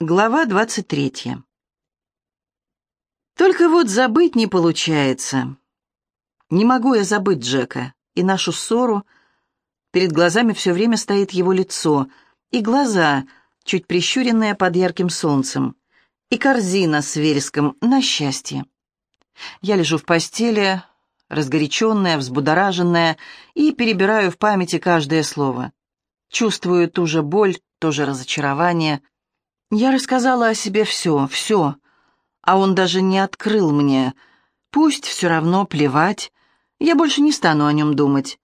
Глава 23. Только вот забыть не получается. Не могу я забыть Джека и нашу ссору. Перед глазами все время стоит его лицо, и глаза, чуть прищуренные под ярким солнцем, и корзина с вереском на счастье. Я лежу в постели, разгоряченная, взбудораженная, и перебираю в памяти каждое слово. Чувствую ту же боль, то же разочарование — я рассказала о себе все, все, а он даже не открыл мне. Пусть все равно плевать, я больше не стану о нем думать.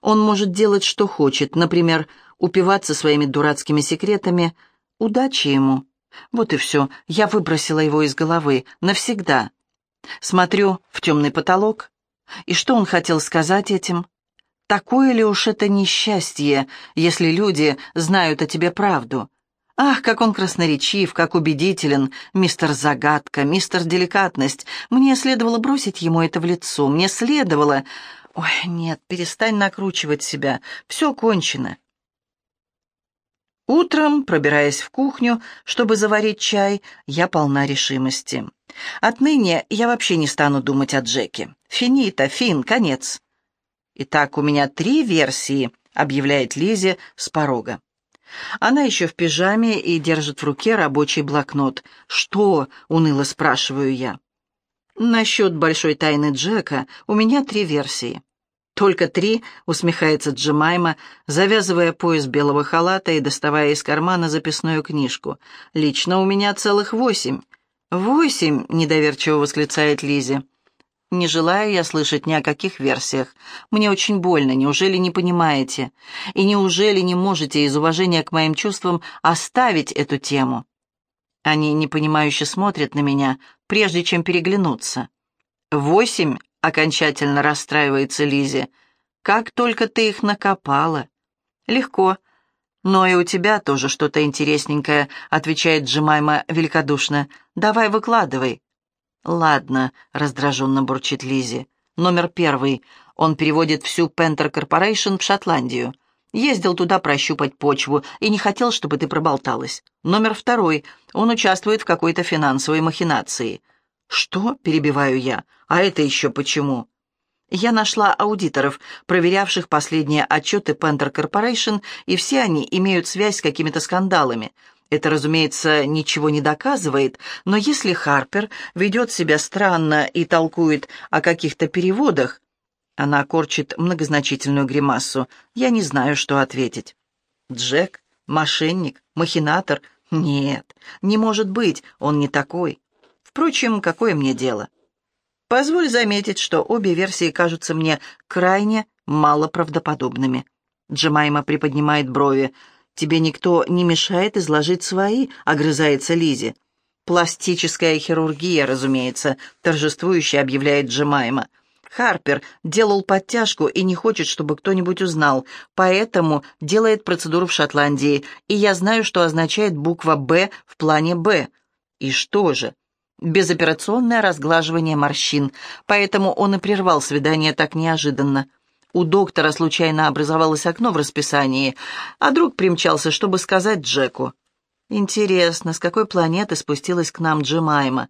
Он может делать, что хочет, например, упиваться своими дурацкими секретами. Удачи ему. Вот и все, я выбросила его из головы, навсегда. Смотрю в темный потолок. И что он хотел сказать этим? Такое ли уж это несчастье, если люди знают о тебе правду? Ах, как он красноречив, как убедителен, мистер Загадка, мистер Деликатность. Мне следовало бросить ему это в лицо, мне следовало... Ой, нет, перестань накручивать себя, все кончено. Утром, пробираясь в кухню, чтобы заварить чай, я полна решимости. Отныне я вообще не стану думать о Джеке. Финита, фин, конец. Итак, у меня три версии, объявляет Лизе с порога. Она еще в пижаме и держит в руке рабочий блокнот. «Что?» — уныло спрашиваю я. «Насчет большой тайны Джека у меня три версии». «Только три?» — усмехается Джемайма, завязывая пояс белого халата и доставая из кармана записную книжку. «Лично у меня целых восемь». «Восемь?» — недоверчиво восклицает Лизи. Не желаю я слышать ни о каких версиях. Мне очень больно, неужели не понимаете? И неужели не можете из уважения к моим чувствам оставить эту тему? Они непонимающе смотрят на меня, прежде чем переглянуться. «Восемь?» — окончательно расстраивается Лизи. «Как только ты их накопала!» «Легко. Но и у тебя тоже что-то интересненькое», — отвечает Джимайма великодушно. «Давай выкладывай». «Ладно», — раздраженно бурчит Лизи. «Номер первый. Он переводит всю Пентер Корпорейшн в Шотландию. Ездил туда прощупать почву и не хотел, чтобы ты проболталась. Номер второй. Он участвует в какой-то финансовой махинации». «Что?» — перебиваю я. «А это еще почему?» Я нашла аудиторов, проверявших последние отчеты Пентер Корпорейшн, и все они имеют связь с какими-то скандалами. Это, разумеется, ничего не доказывает, но если Харпер ведет себя странно и толкует о каких-то переводах, она корчит многозначительную гримасу. Я не знаю, что ответить. Джек? Мошенник? Махинатор? Нет, не может быть, он не такой. Впрочем, какое мне дело? Позволь заметить, что обе версии кажутся мне крайне малоправдоподобными. Джемайма приподнимает брови. «Тебе никто не мешает изложить свои», — огрызается Лизи. «Пластическая хирургия, разумеется», — торжествующе объявляет Джемайма. Харпер делал подтяжку и не хочет, чтобы кто-нибудь узнал, поэтому делает процедуру в Шотландии, и я знаю, что означает буква «Б» в плане «Б». И что же? Безоперационное разглаживание морщин, поэтому он и прервал свидание так неожиданно. У доктора случайно образовалось окно в расписании, а друг примчался, чтобы сказать Джеку. Интересно, с какой планеты спустилась к нам Джемайма?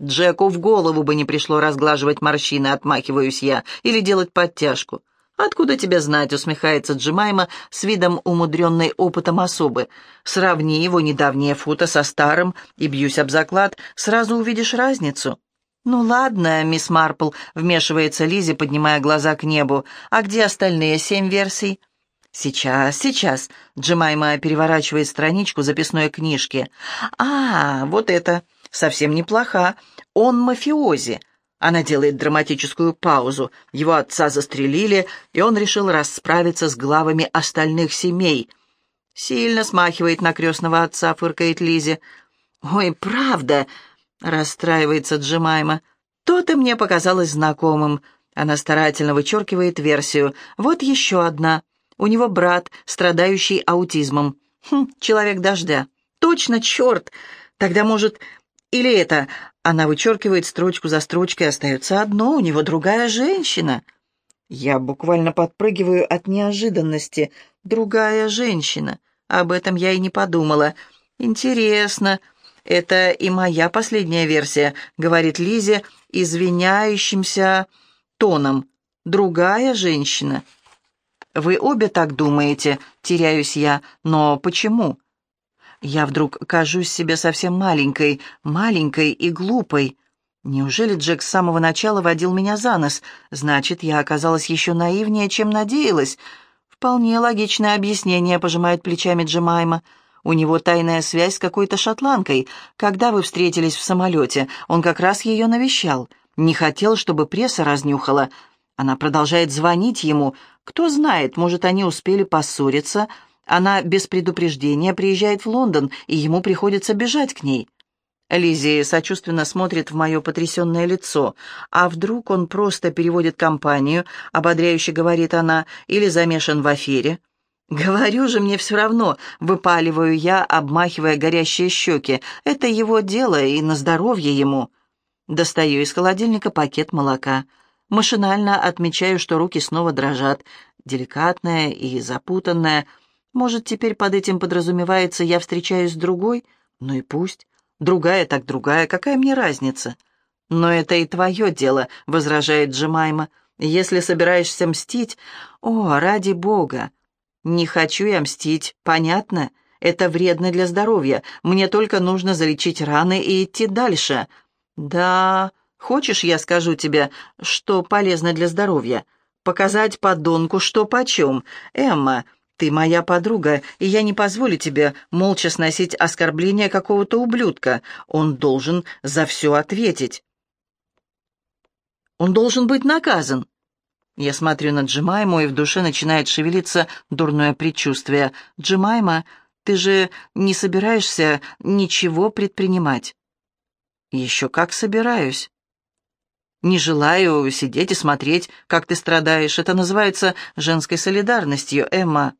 Джеку в голову бы не пришло разглаживать морщины, отмахиваюсь я, или делать подтяжку. «Откуда тебе знать?» — усмехается Джемайма с видом умудренной опытом особы. «Сравни его недавнее фото со старым, и, бьюсь об заклад, сразу увидишь разницу». «Ну ладно, мисс Марпл», — вмешивается Лизи, поднимая глаза к небу. «А где остальные семь версий?» «Сейчас, сейчас», — Джемайма переворачивает страничку записной книжки. «А, вот это, совсем неплоха. Он мафиози». Она делает драматическую паузу. Его отца застрелили, и он решил расправиться с главами остальных семей. «Сильно смахивает на крестного отца», — фыркает Лизи. «Ой, правда», Расстраивается Джимайма. То-то мне показалось знакомым. Она старательно вычеркивает версию. Вот еще одна. У него брат, страдающий аутизмом. Хм, человек дождя. Точно, черт! Тогда, может, или это... Она вычеркивает строчку за строчкой, остается одно, у него другая женщина. Я буквально подпрыгиваю от неожиданности. Другая женщина. Об этом я и не подумала. Интересно. «Это и моя последняя версия», — говорит Лизе извиняющимся тоном. «Другая женщина». «Вы обе так думаете?» — теряюсь я. «Но почему?» Я вдруг кажусь себе совсем маленькой, маленькой и глупой. Неужели Джек с самого начала водил меня за нос? Значит, я оказалась еще наивнее, чем надеялась. Вполне логичное объяснение, пожимает плечами Джемайма. У него тайная связь с какой-то шотландкой. Когда вы встретились в самолете, он как раз ее навещал. Не хотел, чтобы пресса разнюхала. Она продолжает звонить ему. Кто знает, может, они успели поссориться, она без предупреждения приезжает в Лондон, и ему приходится бежать к ней. Лиззи сочувственно смотрит в мое потрясенное лицо. А вдруг он просто переводит компанию, ободряюще говорит она, или замешан в афере? «Говорю же, мне все равно», — выпаливаю я, обмахивая горящие щеки. «Это его дело, и на здоровье ему». Достаю из холодильника пакет молока. Машинально отмечаю, что руки снова дрожат. Деликатная и запутанная — может, теперь под этим подразумевается, я встречаюсь с другой? Ну и пусть. Другая так другая, какая мне разница? Но это и твое дело, возражает Джемайма. Если собираешься мстить... О, ради бога! Не хочу я мстить, понятно? Это вредно для здоровья. Мне только нужно залечить раны и идти дальше. Да, хочешь, я скажу тебе, что полезно для здоровья? Показать подонку, что почем. Эмма, ты моя подруга, и я не позволю тебе молча сносить оскорбления какого-то ублюдка. Он должен за все ответить. Он должен быть наказан. Я смотрю на Джимайму, и в душе начинает шевелиться дурное предчувствие. «Джимайма, ты же не собираешься ничего предпринимать?» «Еще как собираюсь». «Не желаю сидеть и смотреть, как ты страдаешь. Это называется женской солидарностью, Эмма».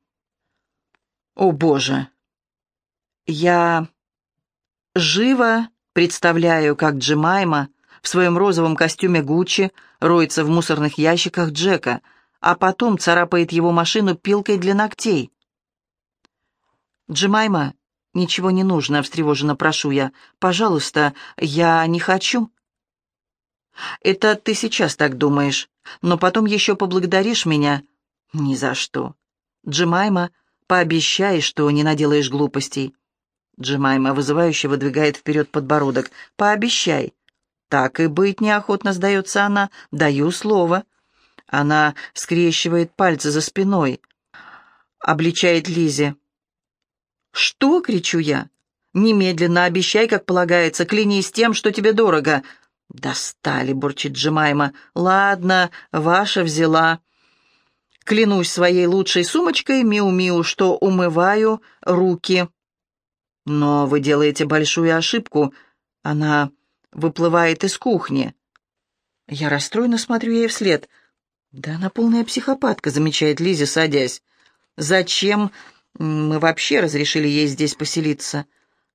О, Боже! Я живо представляю, как Джемайма в своем розовом костюме Гуччи роется в мусорных ящиках Джека, а потом царапает его машину пилкой для ногтей. «Джемайма, ничего не нужно», — встревоженно прошу я. «Пожалуйста, я не хочу». «Это ты сейчас так думаешь, но потом еще поблагодаришь меня?» «Ни за что». Джемайма Пообещай, что не наделаешь глупостей». Джемайма вызывающе выдвигает вперед подбородок. «Пообещай». «Так и быть неохотно сдается она. Даю слово». Она скрещивает пальцы за спиной. Обличает Лизе. «Что?» — кричу я. «Немедленно обещай, как полагается, клянись тем, что тебе дорого». «Достали», — бурчит Джемайма. «Ладно, ваша взяла». Клянусь своей лучшей сумочкой, Миу-Миу, что умываю руки. Но вы делаете большую ошибку. Она выплывает из кухни. Я расстроенно смотрю ей вслед. Да она полная психопатка, замечает Лиза, садясь. Зачем мы вообще разрешили ей здесь поселиться?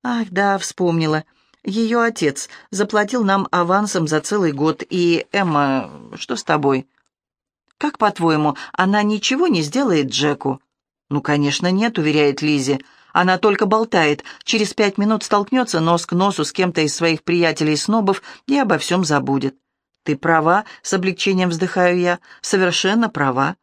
Ах, да, вспомнила. Ее отец заплатил нам авансом за целый год. И, Эмма, что с тобой? «Как, по-твоему, она ничего не сделает Джеку?» «Ну, конечно, нет», — уверяет Лизи. «Она только болтает. Через пять минут столкнется нос к носу с кем-то из своих приятелей-снобов и обо всем забудет». «Ты права», — с облегчением вздыхаю я. «Совершенно права».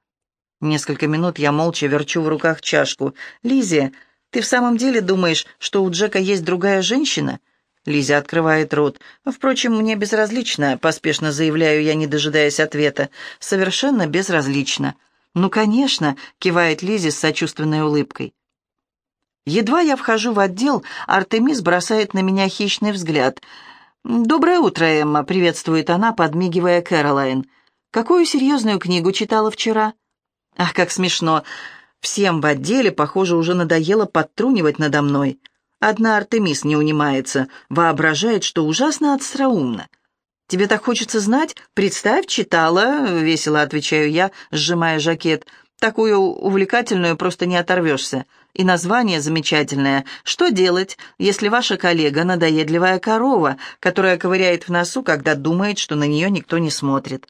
Несколько минут я молча верчу в руках чашку. Лизи, ты в самом деле думаешь, что у Джека есть другая женщина?» Лиза открывает рот. «Впрочем, мне безразлично», — поспешно заявляю я, не дожидаясь ответа. «Совершенно безразлично». «Ну, конечно», — кивает Лизи с сочувственной улыбкой. Едва я вхожу в отдел, Артемис бросает на меня хищный взгляд. «Доброе утро, Эмма», — приветствует она, подмигивая Кэролайн. «Какую серьезную книгу читала вчера?» «Ах, как смешно! Всем в отделе, похоже, уже надоело подтрунивать надо мной». Одна Артемис не унимается, воображает, что ужасно отстроумно. «Тебе так хочется знать? Представь, читала», — весело отвечаю я, сжимая жакет. «Такую увлекательную просто не оторвешься. И название замечательное. Что делать, если ваша коллега — надоедливая корова, которая ковыряет в носу, когда думает, что на нее никто не смотрит?»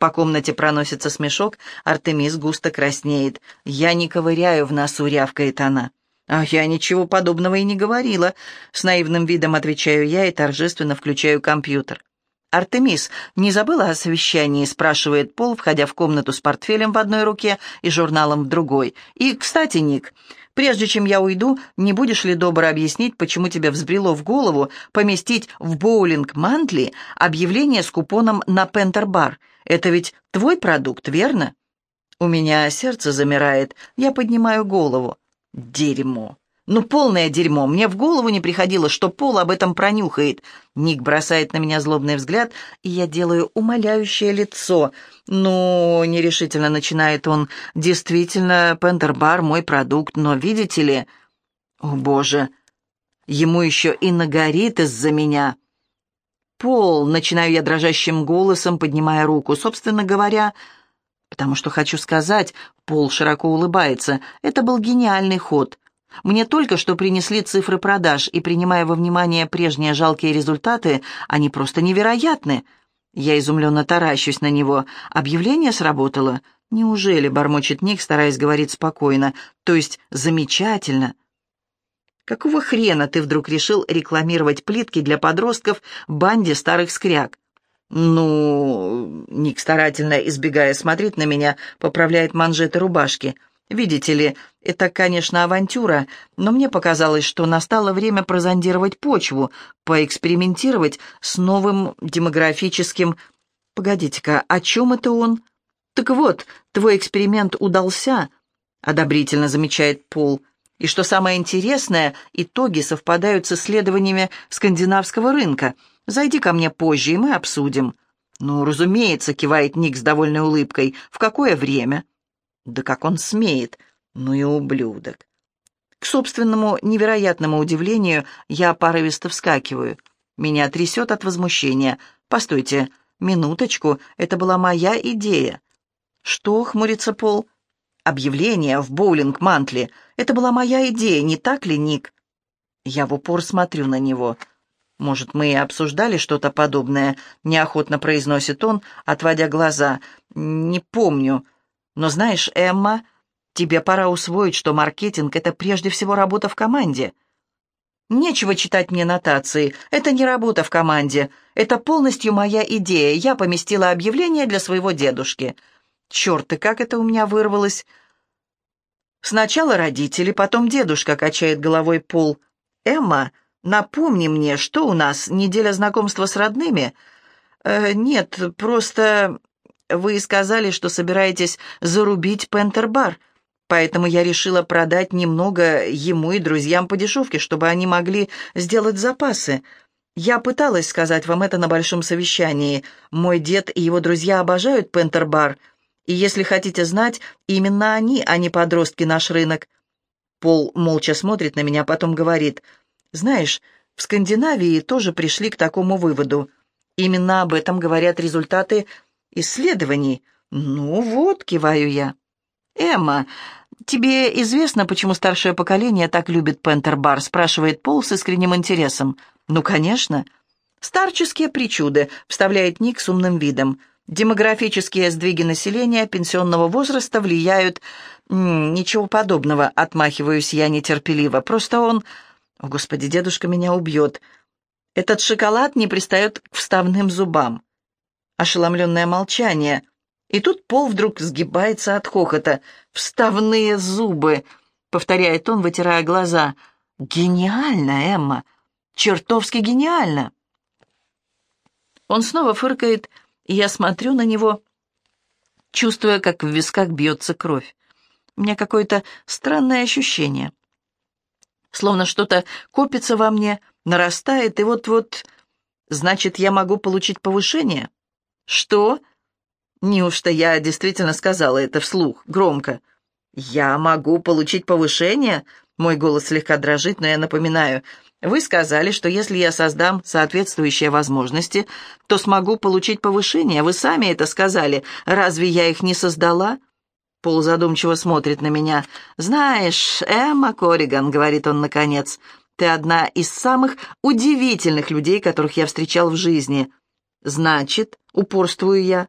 По комнате проносится смешок, Артемис густо краснеет. «Я не ковыряю в носу», — рявкает она. «А я ничего подобного и не говорила», — с наивным видом отвечаю я и торжественно включаю компьютер. «Артемис, не забыла о совещании?» — спрашивает Пол, входя в комнату с портфелем в одной руке и журналом в другой. «И, кстати, Ник, прежде чем я уйду, не будешь ли добро объяснить, почему тебе взбрело в голову поместить в боулинг-мантли объявление с купоном на Пентербар? Это ведь твой продукт, верно?» У меня сердце замирает, я поднимаю голову. Дерьмо. Ну, полное дерьмо. Мне в голову не приходило, что Пол об этом пронюхает. Ник бросает на меня злобный взгляд, и я делаю умоляющее лицо. Ну, нерешительно начинает он. Действительно, Пентербар мой продукт, но видите ли... О, боже, ему еще и нагорит из-за меня. Пол, начинаю я дрожащим голосом, поднимая руку. Собственно говоря, потому что хочу сказать, Пол широко улыбается, это был гениальный ход. Мне только что принесли цифры продаж, и, принимая во внимание прежние жалкие результаты, они просто невероятны. Я изумленно таращусь на него. Объявление сработало? Неужели, бормочет Ник, стараясь говорить спокойно, то есть замечательно? Какого хрена ты вдруг решил рекламировать плитки для подростков банде старых скряг? «Ну...» — Ник, старательно избегая смотреть на меня, поправляет манжеты рубашки. «Видите ли, это, конечно, авантюра, но мне показалось, что настало время прозондировать почву, поэкспериментировать с новым демографическим... Погодите-ка, о чем это он?» «Так вот, твой эксперимент удался», — одобрительно замечает Пол. «И что самое интересное, итоги совпадают с исследованиями скандинавского рынка». Зайди ко мне позже, и мы обсудим». «Ну, разумеется», — кивает Ник с довольной улыбкой. «В какое время?» «Да как он смеет! Ну и ублюдок!» К собственному невероятному удивлению я порывисто вскакиваю. Меня трясет от возмущения. «Постойте, минуточку, это была моя идея». «Что?» — хмурится Пол. «Объявление в боулинг-мантле. Это была моя идея, не так ли, Ник?» Я в упор смотрю на него. «Может, мы и обсуждали что-то подобное?» — неохотно произносит он, отводя глаза. «Не помню. Но знаешь, Эмма, тебе пора усвоить, что маркетинг — это прежде всего работа в команде». «Нечего читать мне нотации. Это не работа в команде. Это полностью моя идея. Я поместила объявление для своего дедушки». «Черт, и как это у меня вырвалось?» «Сначала родители, потом дедушка», — качает головой Пол. «Эмма...» Напомни мне, что у нас, неделя знакомства с родными? Э, нет, просто вы сказали, что собираетесь зарубить Пентербар, поэтому я решила продать немного ему и друзьям по дешевке, чтобы они могли сделать запасы. Я пыталась сказать вам это на большом совещании. Мой дед и его друзья обожают Пентербар, и если хотите знать, именно они, а не подростки, наш рынок. Пол молча смотрит на меня, потом говорит — знаешь, в Скандинавии тоже пришли к такому выводу. Именно об этом говорят результаты исследований. Ну вот, киваю я. Эмма, тебе известно, почему старшее поколение так любит Пентербар? спрашивает Пол с искренним интересом. Ну, конечно. Старческие причуды, вставляет Ник с умным видом. Демографические сдвиги населения пенсионного возраста влияют... Ничего подобного, отмахиваюсь я нетерпеливо. Просто он о, Господи, дедушка меня убьет. Этот шоколад не пристает к вставным зубам. Ошеломленное молчание. И тут пол вдруг сгибается от хохота. «Вставные зубы!» — повторяет он, вытирая глаза. «Гениально, Эмма! Чертовски гениально!» Он снова фыркает, и я смотрю на него, чувствуя, как в висках бьется кровь. У меня какое-то странное ощущение — словно что-то копится во мне, нарастает, и вот-вот... Значит, я могу получить повышение? Что? Неужто я действительно сказала это вслух, громко? Я могу получить повышение? Мой голос слегка дрожит, но я напоминаю. Вы сказали, что если я создам соответствующие возможности, то смогу получить повышение. Вы сами это сказали. Разве я их не создала? Пол задумчиво смотрит на меня. «Знаешь, Эмма Корриган», — говорит он наконец, — «ты одна из самых удивительных людей, которых я встречал в жизни». «Значит», — упорствую я.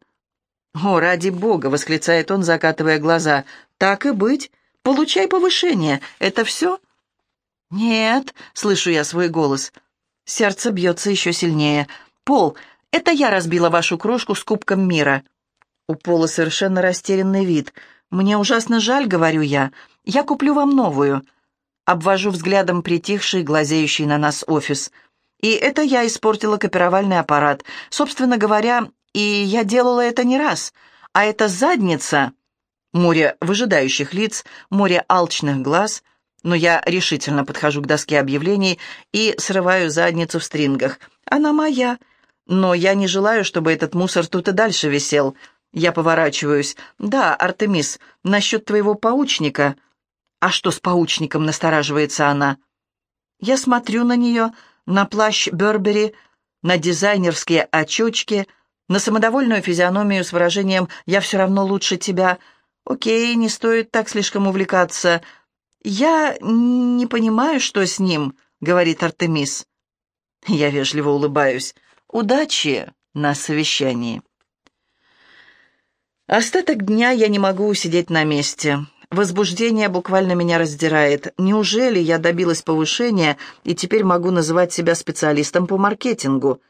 «О, ради бога!» — восклицает он, закатывая глаза. «Так и быть. Получай повышение. Это все?» «Нет», — слышу я свой голос. Сердце бьется еще сильнее. «Пол, это я разбила вашу крошку с кубком мира». У Пола совершенно растерянный вид. «Мне ужасно жаль», — говорю я. «Я куплю вам новую». Обвожу взглядом притихший, глазеющий на нас офис. И это я испортила копировальный аппарат. Собственно говоря, и я делала это не раз. А эта задница... Море выжидающих лиц, море алчных глаз — но я решительно подхожу к доске объявлений и срываю задницу в стрингах. Она моя. Но я не желаю, чтобы этот мусор тут и дальше висел. Я поворачиваюсь. «Да, Артемис, насчет твоего паучника». «А что с паучником?» — настораживается она. Я смотрю на нее, на плащ Бербери, на дизайнерские очечки, на самодовольную физиономию с выражением «я все равно лучше тебя». «Окей, не стоит так слишком увлекаться. «Я не понимаю, что с ним», — говорит Артемис. Я вежливо улыбаюсь. «Удачи на совещании». Остаток дня я не могу усидеть на месте. Возбуждение буквально меня раздирает. Неужели я добилась повышения и теперь могу называть себя специалистом по маркетингу?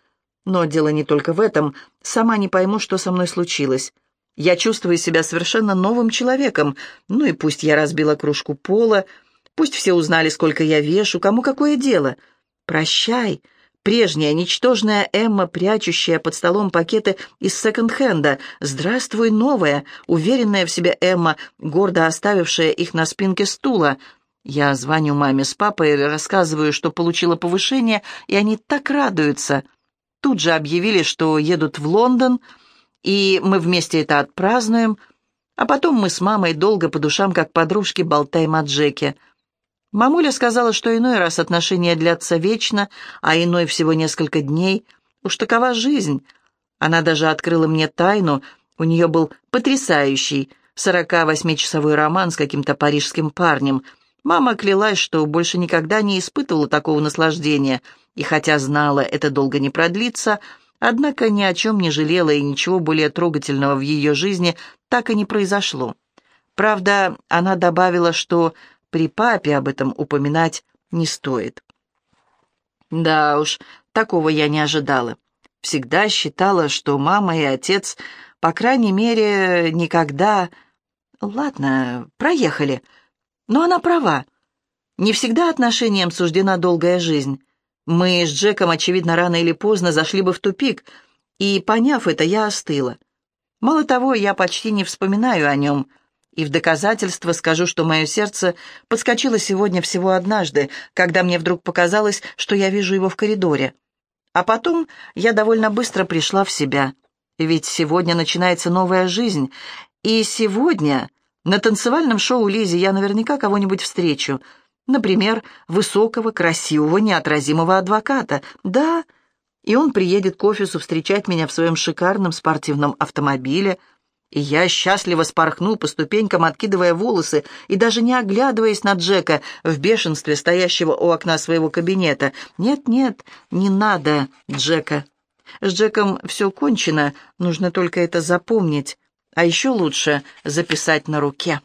Но дело не только в этом. Сама не пойму, что со мной случилось. Я чувствую себя совершенно новым человеком. Ну и пусть я разбила кружку пола, пусть все узнали, сколько я вешу, кому какое дело. Прощай, прежняя ничтожная Эмма, прячущая под столом пакеты из секонд-хенда. Здравствуй, новая, уверенная в себе Эмма, гордо оставившая их на спинке стула. Я звоню маме с папой и рассказываю, что получила повышение, и они так радуются. Тут же объявили, что едут в Лондон — и мы вместе это отпразднуем, а потом мы с мамой долго по душам, как подружки, болтаем о Джеке. Мамуля сказала, что иной раз отношения длятся вечно, а иной всего несколько дней. Уж такова жизнь. Она даже открыла мне тайну. У нее был потрясающий 48-часовой роман с каким-то парижским парнем. Мама клялась, что больше никогда не испытывала такого наслаждения, и хотя знала, это долго не продлится, — Однако ни о чем не жалела, и ничего более трогательного в ее жизни так и не произошло. Правда, она добавила, что при папе об этом упоминать не стоит. Да уж, такого я не ожидала. Всегда считала, что мама и отец, по крайней мере, никогда... Ладно, проехали. Но она права. Не всегда отношениям суждена долгая жизнь. Мы с Джеком, очевидно, рано или поздно зашли бы в тупик, и, поняв это, я остыла. Мало того, я почти не вспоминаю о нем, и в доказательство скажу, что мое сердце подскочило сегодня всего однажды, когда мне вдруг показалось, что я вижу его в коридоре. А потом я довольно быстро пришла в себя, ведь сегодня начинается новая жизнь, и сегодня на танцевальном шоу Лизи я наверняка кого-нибудь встречу — Например, высокого, красивого, неотразимого адвоката. Да, и он приедет к офису встречать меня в своем шикарном спортивном автомобиле, и я счастливо спорхну по ступенькам, откидывая волосы и даже не оглядываясь на Джека в бешенстве, стоящего у окна своего кабинета. «Нет-нет, не надо, Джека. С Джеком все кончено, нужно только это запомнить, а еще лучше записать на руке».